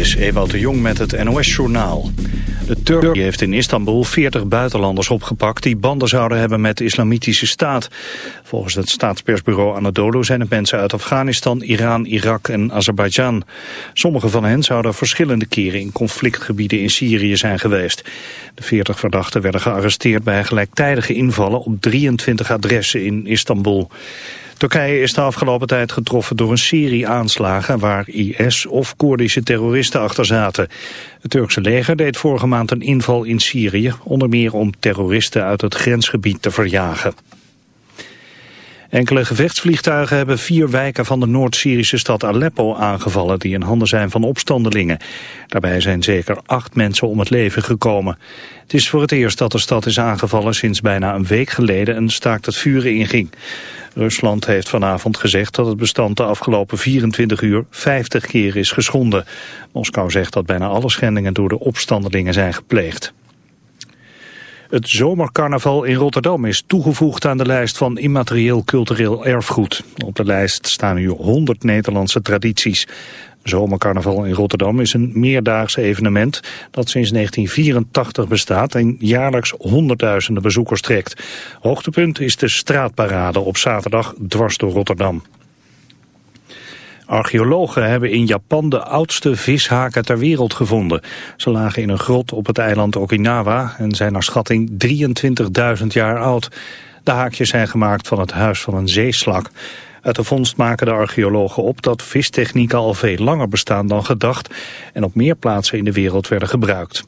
is Ewout de Jong met het NOS-journaal. De Turkije heeft in Istanbul 40 buitenlanders opgepakt... die banden zouden hebben met de islamitische staat. Volgens het staatspersbureau Anadolu zijn het mensen uit Afghanistan... Iran, Irak en Azerbeidzjan. Sommige van hen zouden verschillende keren in conflictgebieden in Syrië zijn geweest. De 40 verdachten werden gearresteerd bij gelijktijdige invallen... op 23 adressen in Istanbul. Turkije is de afgelopen tijd getroffen door een serie aanslagen waar IS of Koerdische terroristen achter zaten. Het Turkse leger deed vorige maand een inval in Syrië, onder meer om terroristen uit het grensgebied te verjagen. Enkele gevechtsvliegtuigen hebben vier wijken van de Noord-Syrische stad Aleppo aangevallen die in handen zijn van opstandelingen. Daarbij zijn zeker acht mensen om het leven gekomen. Het is voor het eerst dat de stad is aangevallen sinds bijna een week geleden een staakt het vuren inging. Rusland heeft vanavond gezegd dat het bestand de afgelopen 24 uur 50 keer is geschonden. Moskou zegt dat bijna alle schendingen door de opstandelingen zijn gepleegd. Het zomercarnaval in Rotterdam is toegevoegd aan de lijst van immaterieel cultureel erfgoed. Op de lijst staan nu 100 Nederlandse tradities. Zomercarnaval in Rotterdam is een meerdaags evenement dat sinds 1984 bestaat en jaarlijks honderdduizenden bezoekers trekt. Hoogtepunt is de straatparade op zaterdag dwars door Rotterdam. Archeologen hebben in Japan de oudste vishaken ter wereld gevonden. Ze lagen in een grot op het eiland Okinawa en zijn naar schatting 23.000 jaar oud. De haakjes zijn gemaakt van het huis van een zeeslak. Uit de vondst maken de archeologen op dat vistechnieken al veel langer bestaan dan gedacht en op meer plaatsen in de wereld werden gebruikt.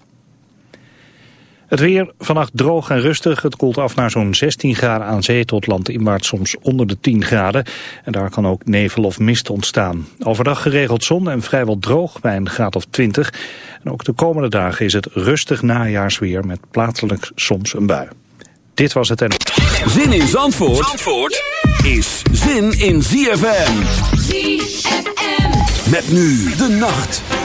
Het weer, vannacht droog en rustig. Het koelt af naar zo'n 16 graden aan zee tot landinwaarts soms onder de 10 graden. En daar kan ook nevel of mist ontstaan. Overdag geregeld zon en vrijwel droog bij een graad of 20. En ook de komende dagen is het rustig najaarsweer met plaatselijk soms een bui. Dit was het en... Zin in Zandvoort, Zandvoort is zin in ZFM. ZFM. Met nu de nacht.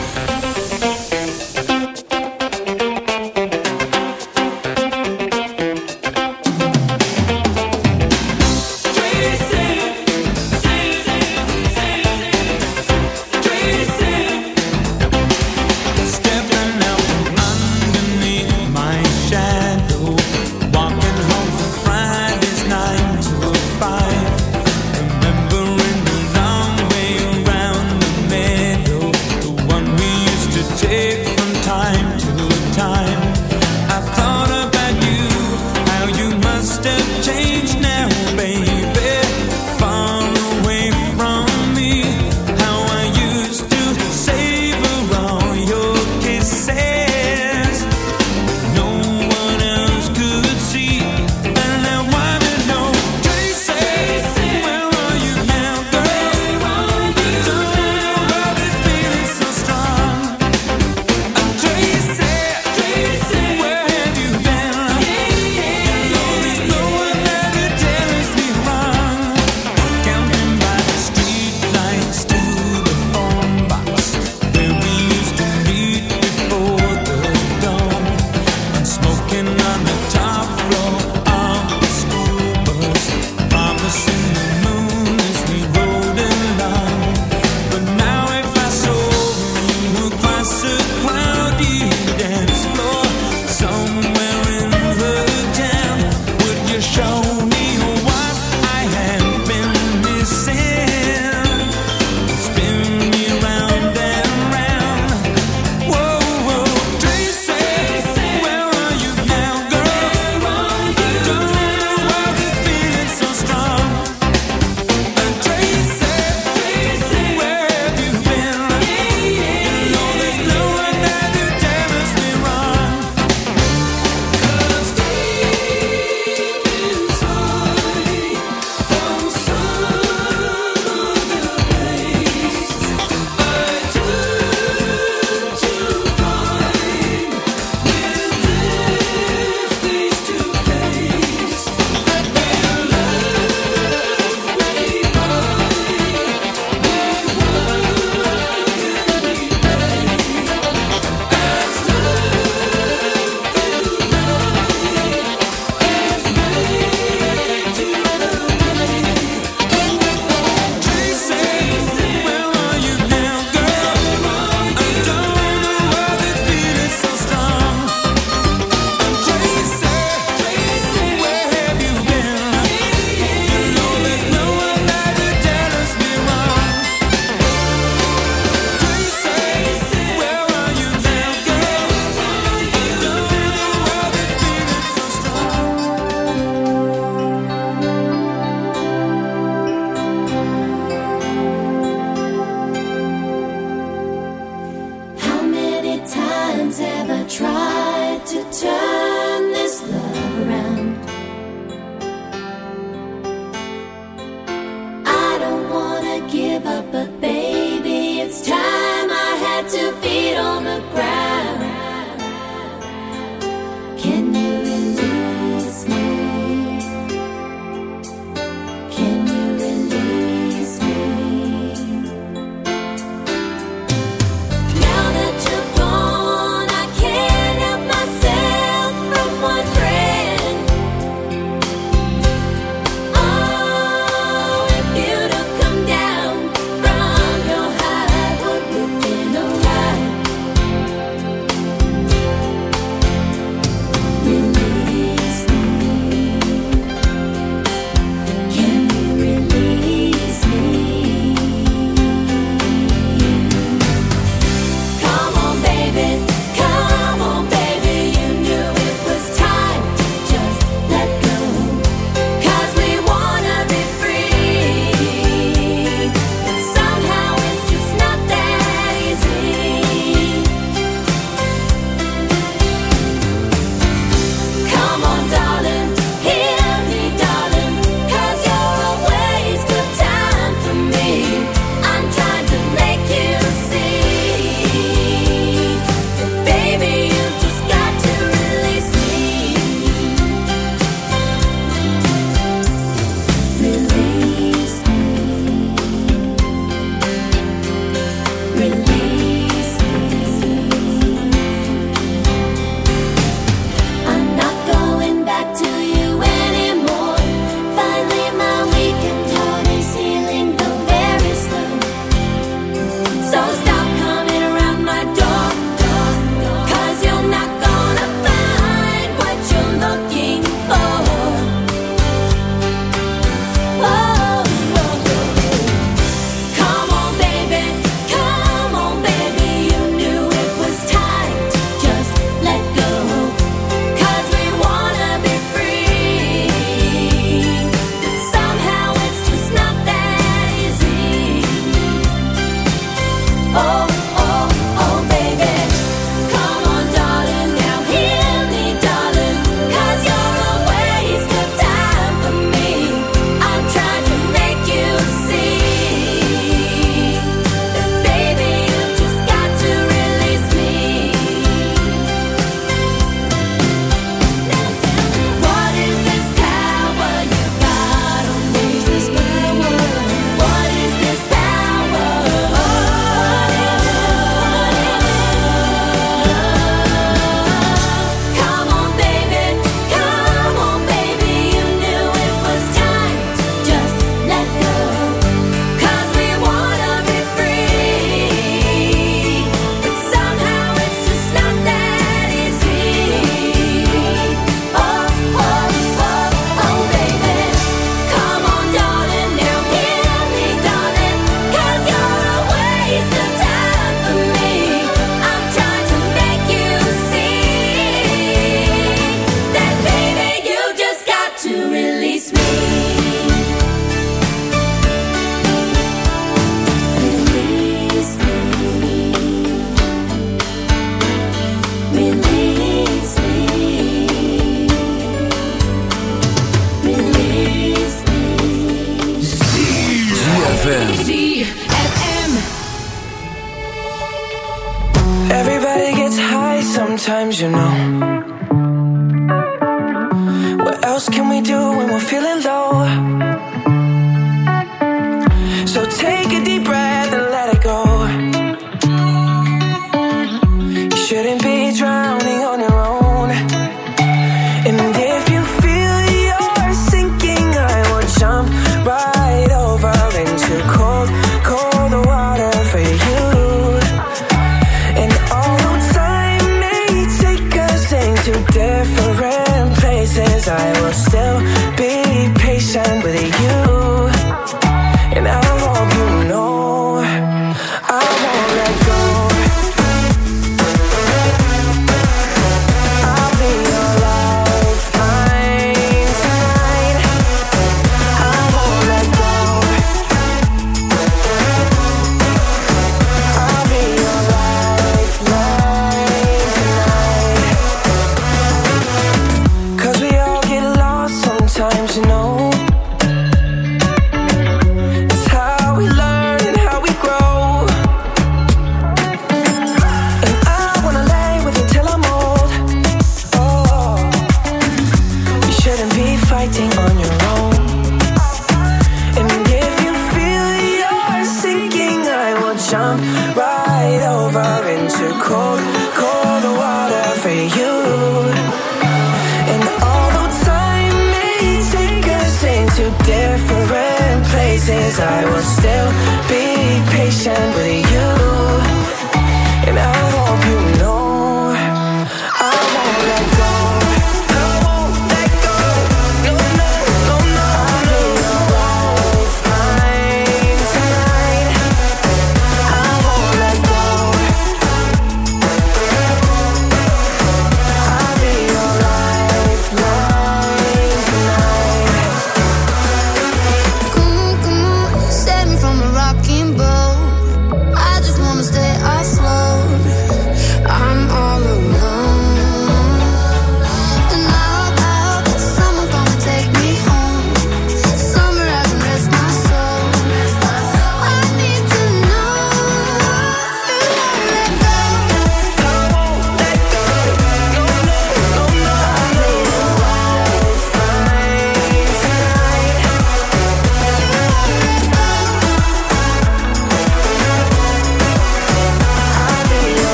Tonight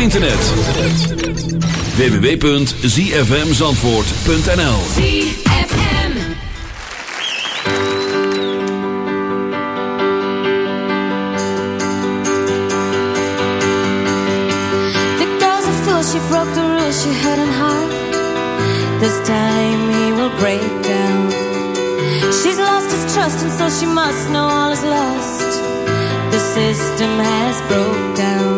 internet. www.zfmzandvoort.nl ZFM. The girl's are fool, she broke the rules, she had him hard. This time he will break down. She's lost his trust and so she must know all is lost. The system has broke down.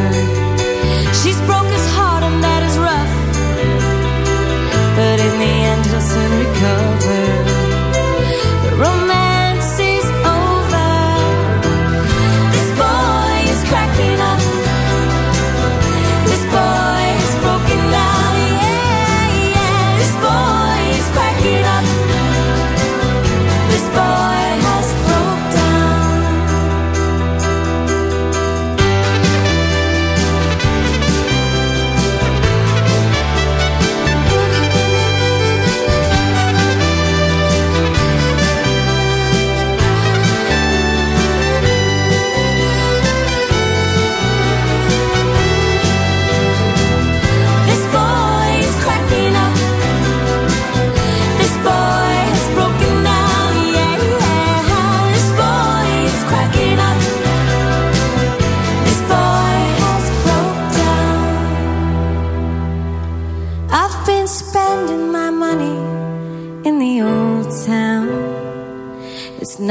cover.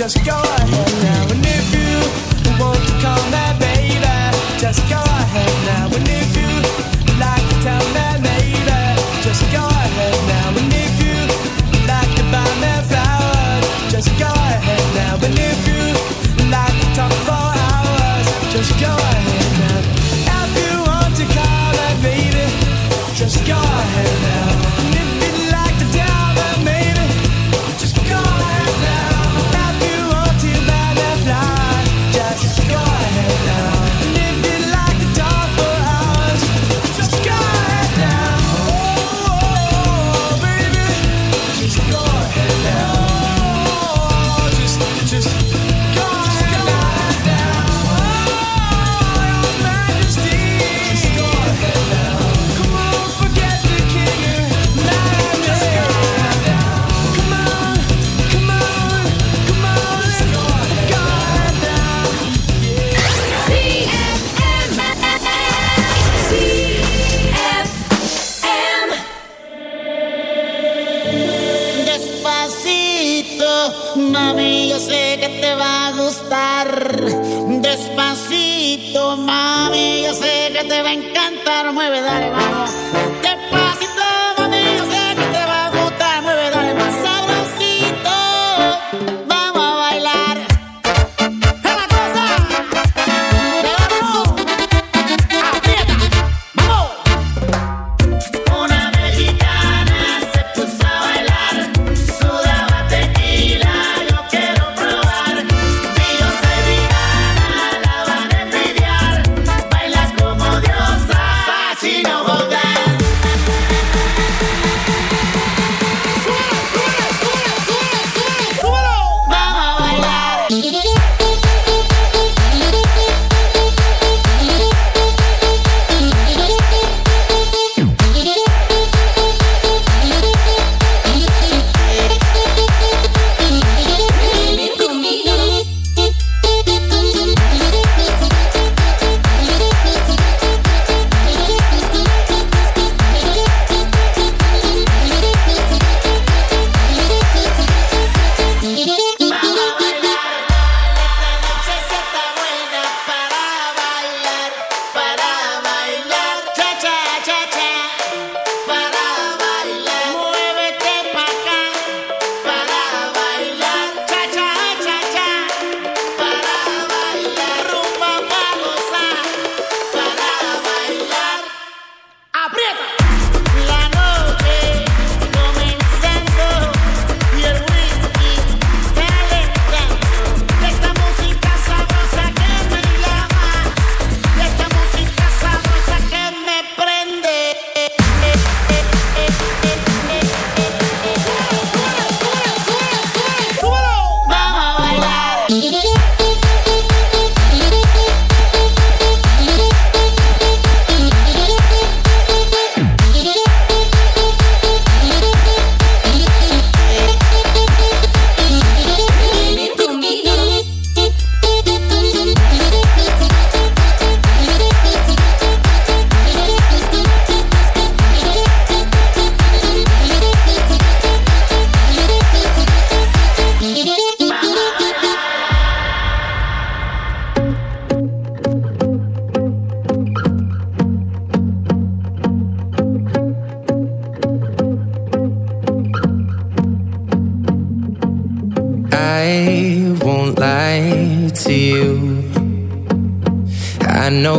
just go ahead now. And if you want to call me baby, just go ahead now.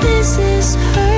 This is hers.